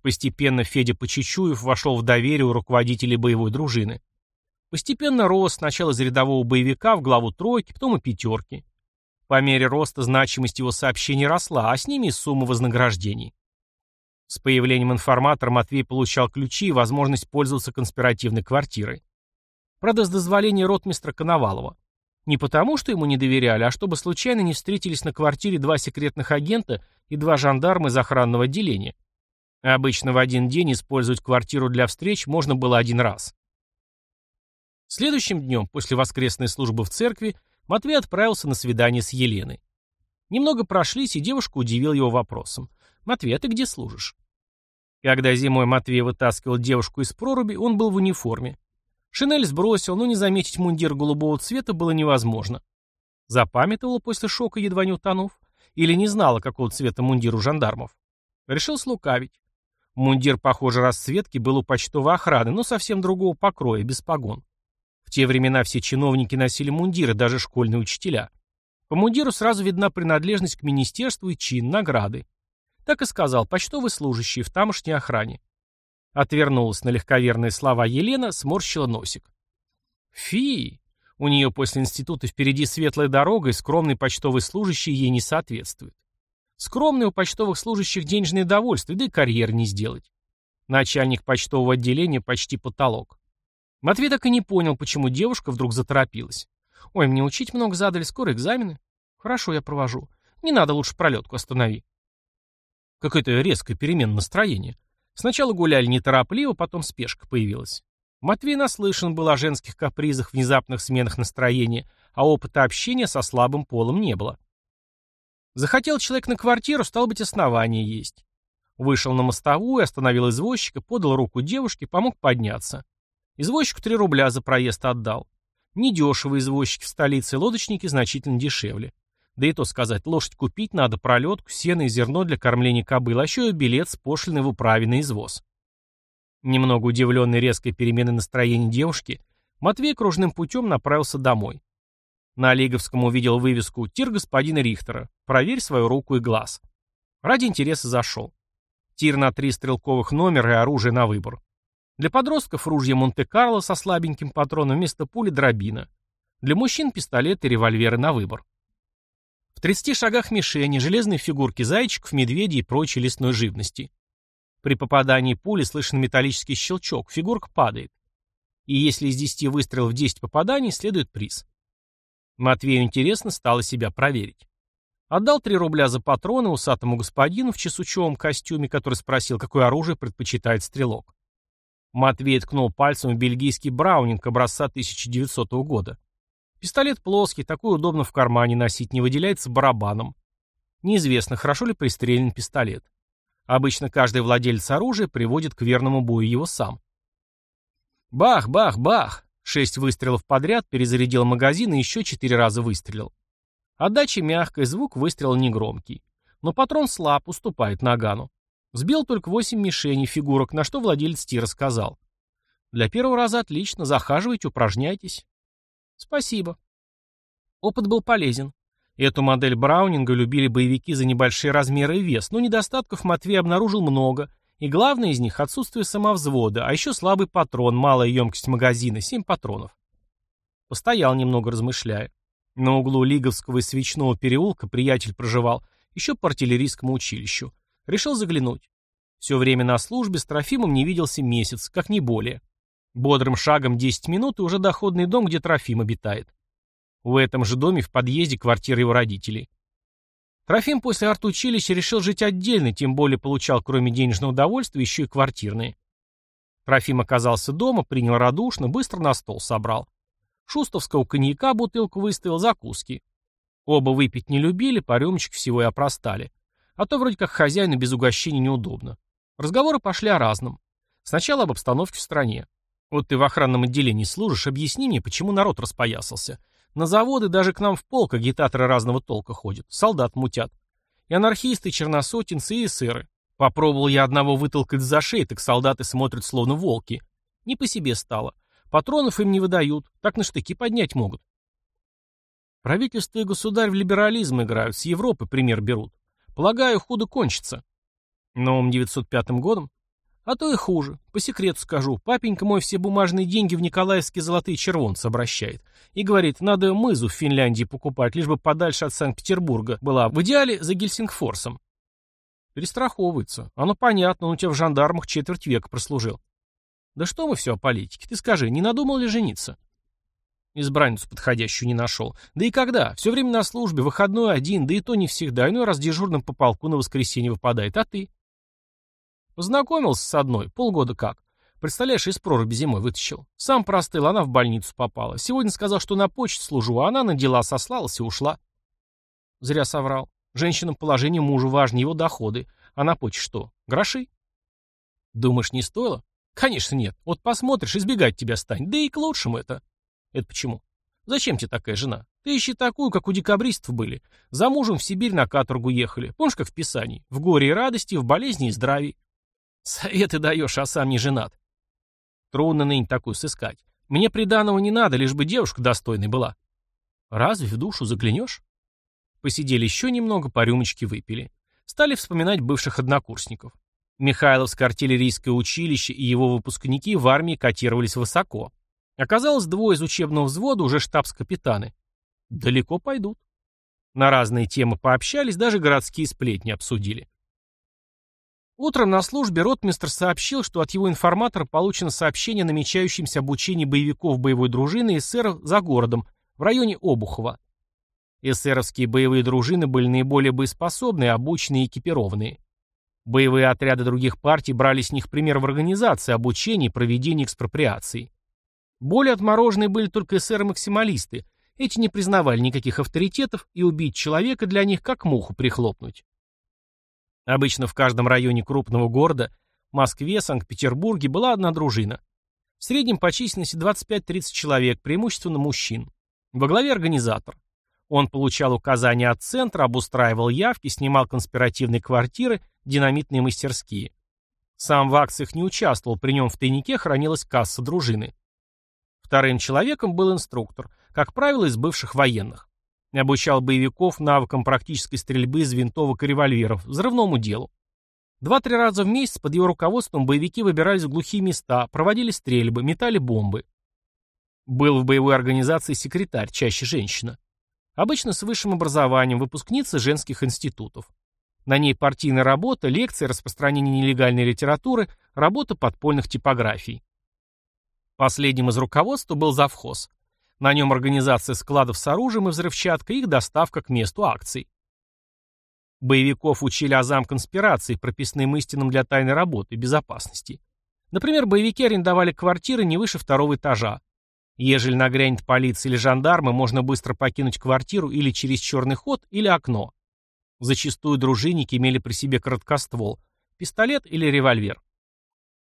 Постепенно Федя Почечуев вошел в доверие у руководителей боевой дружины. Постепенно рос сначала из рядового боевика в главу тройки, потом и пятерки. По мере роста значимость его сообщений росла, а с ними и сумма вознаграждений. С появлением информатора Матвей получал ключи и возможность пользоваться конспиративной квартирой. Правда, с дозволения ротмистра Коновалова. Не потому, что ему не доверяли, а чтобы случайно не встретились на квартире два секретных агента и два жандарма из охранного отделения. Обычно в один день использовать квартиру для встреч можно было один раз. Следующим днем, после воскресной службы в церкви, Матвей отправился на свидание с Еленой. Немного прошлись, и девушка удивила его вопросом. «Матвей, а ты где служишь?» Когда зимой Матвей вытаскивал девушку из проруби, он был в униформе. Шинель сбросил, но не заметить мундир голубого цвета было невозможно. Запамятовала после шока, едва не утонув? Или не знала, какого цвета мундир у жандармов? Решил слукавить. Мундир, похоже, расцветки был у почтовой охраны, но совсем другого покроя, без погон. В те времена все чиновники носили мундиры, даже школьные учителя. По мундиру сразу видна принадлежность к министерству и чин, награды. Так и сказал почтовый служащий в тамошней охране. Отвернулась на легковерные слова Елена, сморщила носик. Фи! У нее после института впереди светлая дорога, и скромный почтовый служащий ей не соответствует. Скромный у почтовых служащих денежное довольствие, да и карьер не сделать. Начальник почтового отделения почти потолок. Матвей так и не понял, почему девушка вдруг заторопилась. «Ой, мне учить много задали, скоро экзамены». «Хорошо, я провожу. Не надо, лучше пролетку останови». Какое-то резкое перемена настроения. Сначала гуляли неторопливо, потом спешка появилась. Матвей наслышан был о женских капризах, внезапных сменах настроения, а опыта общения со слабым полом не было. Захотел человек на квартиру, стал быть, основание есть. Вышел на мостовую, остановил извозчика, подал руку девушке, помог подняться. Извозчику три рубля за проезд отдал. Недешево извозчики в столице, лодочники значительно дешевле. Да и то сказать, лошадь купить надо, пролетку, сено и зерно для кормления кобыл, а еще и билет с пошлиной в управе извоз. Немного удивленный резкой переменой настроения девушки, Матвей кружным путем направился домой. На Олеговском увидел вывеску «Тир господина Рихтера. Проверь свою руку и глаз». Ради интереса зашел. Тир на три стрелковых номера и оружие на выбор. Для подростков ружье Монте-Карло со слабеньким патроном вместо пули дробина. Для мужчин пистолеты и револьверы на выбор. В 30 шагах мишени, железные фигурки зайчиков, медведей и прочей лесной живности. При попадании пули слышен металлический щелчок, фигурка падает. И если из 10 выстрелов 10 попаданий, следует приз. Матвею интересно стало себя проверить. Отдал 3 рубля за патроны усатому господину в чесучевом костюме, который спросил, какое оружие предпочитает стрелок. Матвей ткнул пальцем в бельгийский браунинг образца 1900 года. Пистолет плоский, такой удобно в кармане носить, не выделяется барабаном. Неизвестно, хорошо ли пристрелен пистолет. Обычно каждый владелец оружия приводит к верному бою его сам. Бах, бах, бах! Шесть выстрелов подряд, перезарядил магазин и еще четыре раза выстрелил. Отдача мягкая, звук выстрела негромкий. Но патрон слаб, уступает нагану. Сбил только восемь мишеней, фигурок, на что владелец тира сказал. Для первого раза отлично, захаживайте, упражняйтесь. Спасибо. Опыт был полезен. Эту модель Браунинга любили боевики за небольшие размеры и вес, но недостатков Матвей обнаружил много, и главное из них – отсутствие самовзвода, а еще слабый патрон, малая емкость магазина, 7 патронов. Постоял немного, размышляя. На углу Лиговского и Свечного переулка приятель проживал, еще по артиллерийскому училищу. Решил заглянуть. Все время на службе с Трофимом не виделся месяц, как не более. Бодрым шагом 10 минут и уже доходный дом, где Трофим обитает. В этом же доме в подъезде квартира его родителей. Трофим после артучилища решил жить отдельно, тем более получал кроме денежного удовольствия еще и квартирные. Трофим оказался дома, принял радушно, быстро на стол собрал. Шустовского коньяка бутылку выставил, закуски. Оба выпить не любили, по рюмочке всего и опростали. А то вроде как хозяину без угощения неудобно. Разговоры пошли о разном. Сначала об обстановке в стране. Вот ты в охранном отделении служишь, объясни мне, почему народ распоясался. На заводы даже к нам в полк агитаторы разного толка ходят, солдат мутят. И анархисты, черносотенцы и эсеры. Попробовал я одного вытолкать за шеи, так солдаты смотрят словно волки. Не по себе стало. Патронов им не выдают, так на штыки поднять могут. Правительство и государь в либерализм играют, с Европы пример берут. Полагаю, худо кончится. Новым 905 годом? А то и хуже. По секрету скажу, папенька мой все бумажные деньги в Николаевские золотые червонцы обращает. И говорит, надо мызу в Финляндии покупать, лишь бы подальше от Санкт-Петербурга была, в идеале за Гельсингфорсом. Перестраховывается. Оно понятно, он у тебя в жандармах четверть века прослужил. Да что мы все о политике? Ты скажи, не надумал ли жениться? Избранницу подходящую не нашел. Да и когда? Все время на службе, выходной один, да и то не всегда. Иной раз дежурным по полку на воскресенье выпадает. А ты? Познакомился с одной, полгода как. Представляешь, из проруби зимой вытащил. Сам простыл, она в больницу попала. Сегодня сказал, что на почте служу, а она на дела сослалась и ушла. Зря соврал. Женщинам положение мужа важнее его доходы. А на почте что? Гроши? Думаешь, не стоило? Конечно нет. Вот посмотришь, избегать тебя станет. Да и к лучшему это. Это почему? Зачем тебе такая жена? Ты ищи такую, как у декабристов были. За мужем в Сибирь на каторгу ехали. Помнишь, как в Писании? В горе и радости, в болезни и здравии. Советы даешь, а сам не женат. Трудно ныне такую сыскать. Мне приданого не надо, лишь бы девушка достойной была. Разве в душу заглянешь? Посидели еще немного, по рюмочке выпили. Стали вспоминать бывших однокурсников. Михайловское артиллерийское училище и его выпускники в армии котировались высоко. Оказалось, двое из учебного взвода уже штабс-капитаны. Далеко пойдут. На разные темы пообщались, даже городские сплетни обсудили. Утром на службе ротмистр сообщил, что от его информатора получено сообщение о намечающемся обучении боевиков боевой дружины эсеров за городом, в районе Обухова. Эсеровские боевые дружины были наиболее боеспособные, обученные и экипированные. Боевые отряды других партий брали с них пример в организации, обучении и проведении экспроприаций. Более отмороженные были только эсеры-максималисты. Эти не признавали никаких авторитетов, и убить человека для них как муху прихлопнуть. Обычно в каждом районе крупного города, Москве, Санкт-Петербурге, была одна дружина. В среднем по численности 25-30 человек, преимущественно мужчин. Во главе организатор. Он получал указания от центра, обустраивал явки, снимал конспиративные квартиры, динамитные мастерские. Сам в акциях не участвовал, при нем в тайнике хранилась касса дружины. Вторым человеком был инструктор, как правило, из бывших военных. Обучал боевиков навыкам практической стрельбы из винтовок и револьверов, взрывному делу. Два-три раза в месяц под его руководством боевики выбирались в глухие места, проводили стрельбы, метали бомбы. Был в боевой организации секретарь, чаще женщина. Обычно с высшим образованием, выпускница женских институтов. На ней партийная работа, лекции, распространение нелегальной литературы, работа подпольных типографий. Последним из руководства был завхоз. На нем организация складов с оружием и взрывчаткой их доставка к месту акций. Боевиков учили азам конспирации, прописным истинам для тайной работы безопасности. Например, боевики арендовали квартиры не выше второго этажа. Ежели нагрянет полиция или жандармы, можно быстро покинуть квартиру или через черный ход, или окно. Зачастую дружинники имели при себе короткоствол, пистолет или револьвер.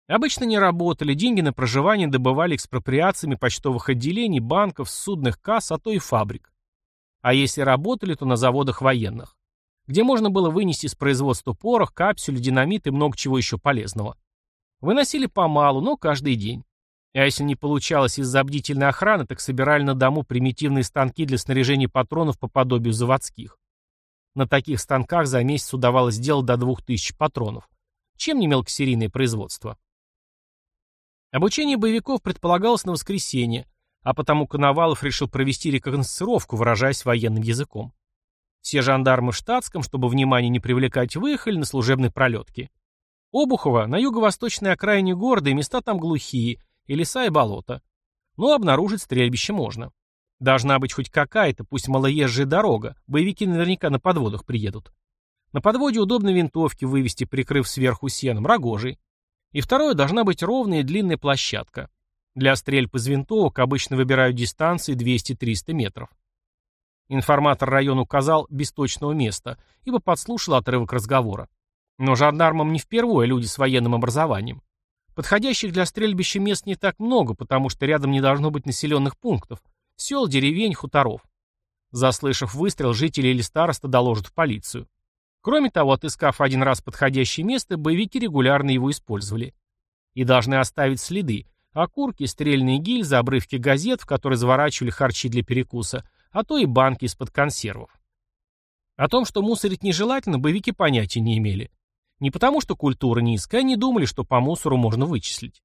Обычно не работали, деньги на проживание добывали экспроприациями почтовых отделений, банков, судных касс, а то и фабрик. А если работали, то на заводах военных, где можно было вынести из производства порох, капсюль, динамит и много чего еще полезного. Выносили помалу, но каждый день. А если не получалось из-за бдительной охраны, так собирали на дому примитивные станки для снаряжения патронов по подобию заводских. На таких станках за месяц удавалось сделать до 2000 патронов. Чем не мелкосерийное производство? Обучение боевиков предполагалось на воскресенье, а потому Коновалов решил провести рекогносцировку, выражаясь военным языком. Все жандармы в штатском, чтобы внимание не привлекать, выехали на служебной пролетке. Обухово на юго-восточной окраине города, и места там глухие, и леса, и болота. Но обнаружить стрельбище можно. Должна быть хоть какая-то, пусть малоезжая дорога, боевики наверняка на подводах приедут. На подводе удобно винтовки вывести, прикрыв сверху сеном, рогожей. И второе, должна быть ровная и длинная площадка. Для стрельб из винтовок обычно выбирают дистанции 200-300 метров. Информатор района указал без точного места, ибо подслушал отрывок разговора. Но жандармам не впервые люди с военным образованием. Подходящих для стрельбища мест не так много, потому что рядом не должно быть населенных пунктов, сел, деревень, хуторов. Заслышав выстрел, жители или староста доложат в полицию. Кроме того, отыскав один раз подходящее место, боевики регулярно его использовали. И должны оставить следы. Окурки, стрельные гильзы, обрывки газет, в которые заворачивали харчи для перекуса, а то и банки из-под консервов. О том, что мусорить нежелательно, боевики понятия не имели. Не потому, что культура низкая, они думали, что по мусору можно вычислить.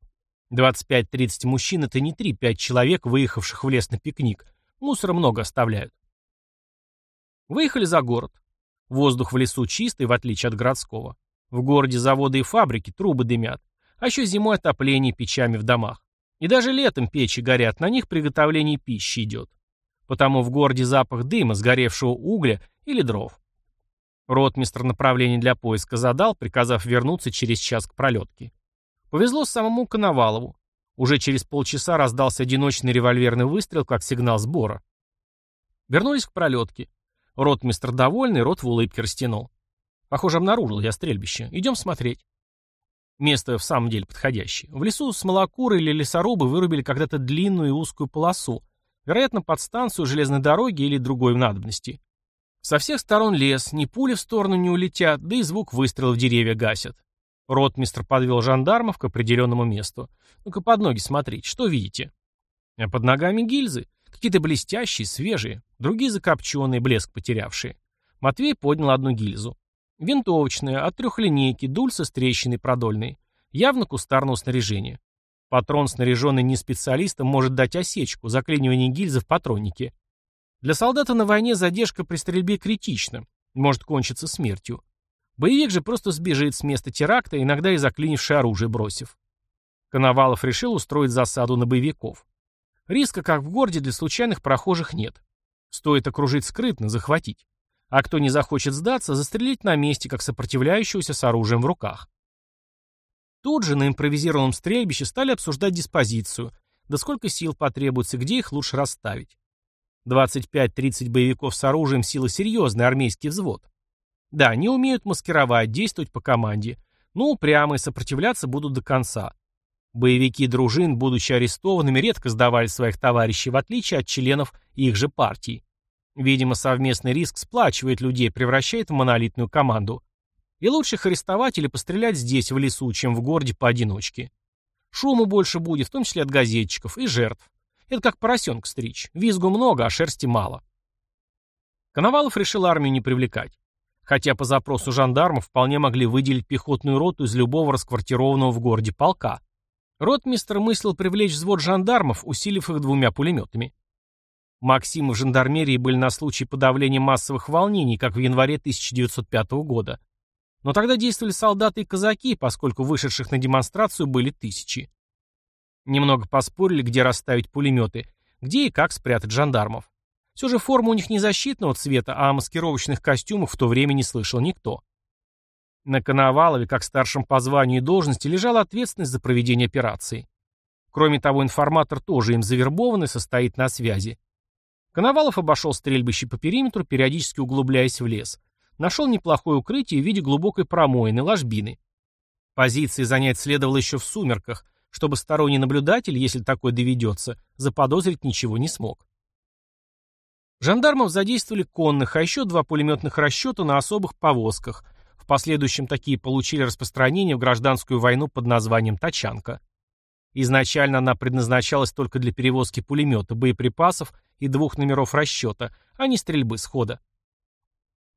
25-30 мужчин – это не 3-5 человек, выехавших в лес на пикник. Мусора много оставляют. Выехали за город. Воздух в лесу чистый, в отличие от городского. В городе заводы и фабрики, трубы дымят. А еще зимой отопление печами в домах. И даже летом печи горят, на них приготовление пищи идет. Потому в городе запах дыма, сгоревшего угля или дров. Ротмистр направление для поиска задал, приказав вернуться через час к пролетке. Повезло самому Коновалову. Уже через полчаса раздался одиночный револьверный выстрел, как сигнал сбора. Вернулись к пролетке. Ротмистр довольный, рот в улыбке растянул. Похоже, обнаружил я стрельбище. Идем смотреть. Место в самом деле подходящее. В лесу смолокуры или лесорубы вырубили когда-то длинную и узкую полосу, вероятно, под станцию железной дороги или другой надобности. Со всех сторон лес, ни пули в сторону не улетят, да и звук выстрелов деревья гасят. Ротмистр подвел жандармов к определенному месту. Ну-ка под ноги смотреть, что видите? А под ногами гильзы. Какие-то блестящие, свежие, другие закопченные, блеск потерявшие. Матвей поднял одну гильзу. Винтовочная, от трехлинейки, дуль со трещиной продольной. Явно кустарного снаряжения. Патрон, снаряженный не специалистом, может дать осечку, заклинивание гильзы в патроннике. Для солдата на войне задержка при стрельбе критична, может кончиться смертью. Боевик же просто сбежит с места теракта, иногда и заклинившее оружие бросив. Коновалов решил устроить засаду на боевиков. Риска, как в городе, для случайных прохожих нет. Стоит окружить скрытно, захватить. А кто не захочет сдаться, застрелить на месте, как сопротивляющегося с оружием в руках. Тут же на импровизированном стрельбище стали обсуждать диспозицию, да сколько сил потребуется, где их лучше расставить. 25-30 боевиков с оружием – сила серьезный, армейский взвод. Да, они умеют маскировать, действовать по команде, но упрямые, сопротивляться будут до конца. Боевики дружин, будучи арестованными, редко сдавали своих товарищей, в отличие от членов их же партии. Видимо, совместный риск сплачивает людей, превращает в монолитную команду. И лучше арестовать или пострелять здесь, в лесу, чем в городе поодиночке. Шуму больше будет, в том числе от газетчиков, и жертв. Это как поросенка стричь. Визгу много, а шерсти мало. Коновалов решил армию не привлекать. Хотя по запросу жандармов вполне могли выделить пехотную роту из любого расквартированного в городе полка. Ротмистр мыслил привлечь взвод жандармов, усилив их двумя пулеметами. Максимы в жандармерии были на случай подавления массовых волнений, как в январе 1905 года. Но тогда действовали солдаты и казаки, поскольку вышедших на демонстрацию были тысячи. Немного поспорили, где расставить пулеметы, где и как спрятать жандармов. Все же форма у них не защитного цвета, а о маскировочных костюмах в то время не слышал никто. На Коновалове, как старшем по званию и должности, лежала ответственность за проведение операции. Кроме того, информатор тоже им завербован и состоит на связи. Коновалов обошел стрельбище по периметру, периодически углубляясь в лес. Нашел неплохое укрытие в виде глубокой промоины, ложбины. Позиции занять следовало еще в сумерках, чтобы сторонний наблюдатель, если такое доведется, заподозрить ничего не смог. Жандармов задействовали конных, а еще два пулеметных расчета на особых повозках. В последующем такие получили распространение в гражданскую войну под названием «Тачанка». Изначально она предназначалась только для перевозки пулемета, боеприпасов и двух номеров расчета, а не стрельбы с хода.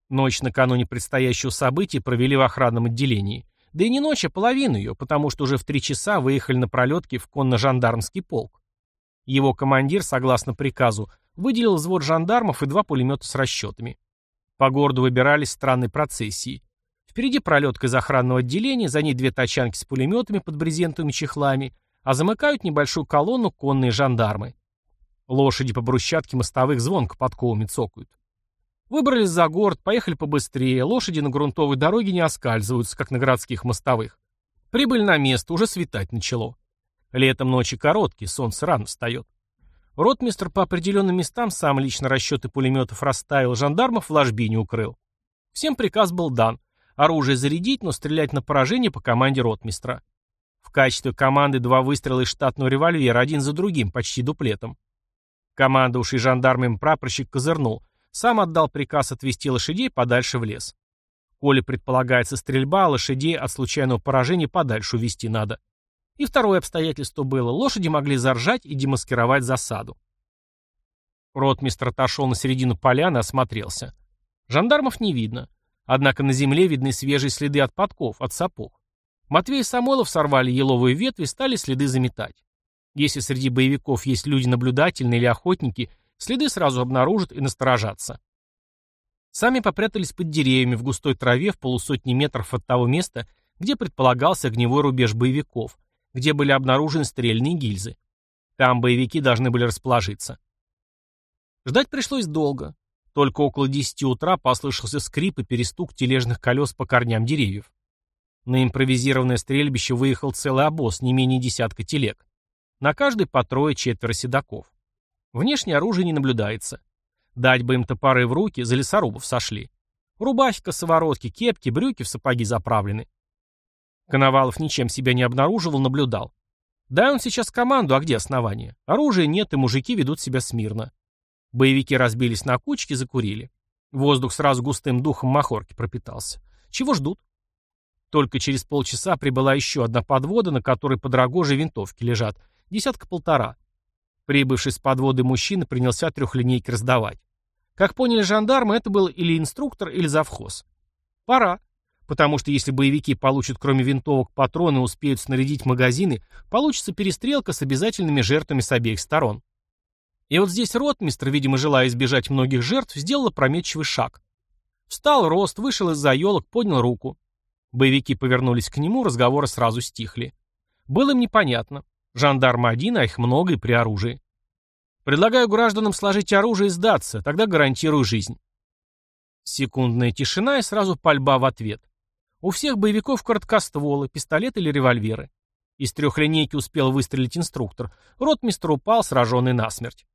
Ночь накануне предстоящего события провели в охранном отделении. Да и не ночь, а половину ее, потому что уже в три часа выехали на пролетке в конно-жандармский полк. Его командир, согласно приказу, выделил взвод жандармов и два пулемета с расчетами. По городу выбирались странной процессии. Впереди пролетка из охранного отделения, за ней две тачанки с пулеметами под брезентовыми чехлами, а замыкают небольшую колонну конные жандармы. Лошади по брусчатке мостовых звонко подковами цокают. Выбрались за город, поехали побыстрее, лошади на грунтовой дороге не оскальзываются, как на городских мостовых. Прибыли на место, уже светать начало. Летом ночи короткие, солнце рано встает. Ротмистр по определенным местам сам лично расчеты пулеметов расставил, жандармов в ложбине укрыл. Всем приказ был дан. Оружие зарядить, но стрелять на поражение по команде ротмистра. В качестве команды два выстрела из штатного револьвера, один за другим, почти дуплетом. Командовавший жандармом прапорщик козырнул. Сам отдал приказ отвести лошадей подальше в лес. Коли предполагается стрельба, лошадей от случайного поражения подальше увести надо. И второе обстоятельство было. Лошади могли заржать и демаскировать засаду. Ротмистр отошел на середину поляны осмотрелся. Жандармов не видно. Однако на земле видны свежие следы от подков, от сапог. Матвей и Самойлов сорвали еловые ветви стали следы заметать. Если среди боевиков есть люди наблюдательные или охотники, следы сразу обнаружат и насторожатся. Сами попрятались под деревьями в густой траве в полусотни метров от того места, где предполагался огневой рубеж боевиков, где были обнаружены стрельные гильзы. Там боевики должны были расположиться. Ждать пришлось долго. Только около десяти утра послышался скрип и перестук тележных колес по корням деревьев. На импровизированное стрельбище выехал целый обоз, не менее десятка телег. На каждой по трое-четверо седаков. Внешнее оружие не наблюдается. Дать бы им топоры в руки, за лесорубов сошли. Рубахи, косоворотки, кепки, брюки в сапоги заправлены. Коновалов ничем себя не обнаруживал, наблюдал. Да, он сейчас команду, а где основание? Оружия нет, и мужики ведут себя смирно. Боевики разбились на кучки, закурили. Воздух сразу густым духом махорки пропитался. Чего ждут? Только через полчаса прибыла еще одна подвода, на которой под рогожей винтовки лежат. Десятка-полтора. Прибывший с подводы мужчина принялся трехлинейки раздавать. Как поняли жандармы, это был или инструктор, или завхоз. Пора. Потому что если боевики получат кроме винтовок патроны и успеют снарядить магазины, получится перестрелка с обязательными жертвами с обеих сторон. И вот здесь ротмистр, видимо, желая избежать многих жертв, сделал опрометчивый шаг. Встал рост, вышел из-за елок, поднял руку. Боевики повернулись к нему, разговоры сразу стихли. Было им непонятно. Жандармы один, а их много и при оружии. Предлагаю гражданам сложить оружие и сдаться, тогда гарантирую жизнь. Секундная тишина и сразу пальба в ответ. У всех боевиков короткостволы, пистолеты или револьверы. Из трехлинейки успел выстрелить инструктор. Ротмистр упал, сраженный насмерть.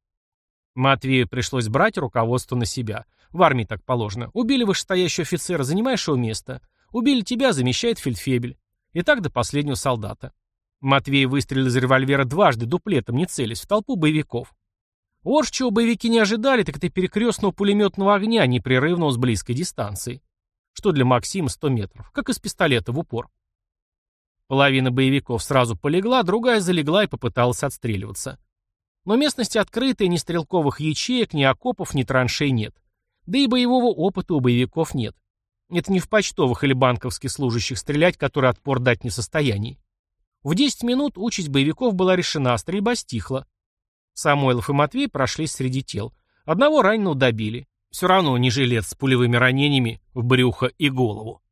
Матвею пришлось брать руководство на себя. В армии так положено. Убили вышестоящего офицера, занимаешь его место. Убили тебя, замещает фельдфебель. И так до последнего солдата. Матвей выстрелил из револьвера дважды, дуплетом, не целясь, в толпу боевиков. Вот чего боевики не ожидали, так это перекрестного пулеметного огня, непрерывного с близкой дистанции. Что для Максима 100 метров, как из пистолета в упор. Половина боевиков сразу полегла, другая залегла и попыталась отстреливаться. Но местность открытая, ни стрелковых ячеек, ни окопов, ни траншей нет. Да и боевого опыта у боевиков нет. Это не в почтовых или банковских служащих стрелять, которые отпор дать не в состоянии. В 10 минут участь боевиков была решена, стрельба стихла. Самойлов и Матвей прошлись среди тел. Одного раненого добили. Все равно не жилец с пулевыми ранениями в брюхо и голову.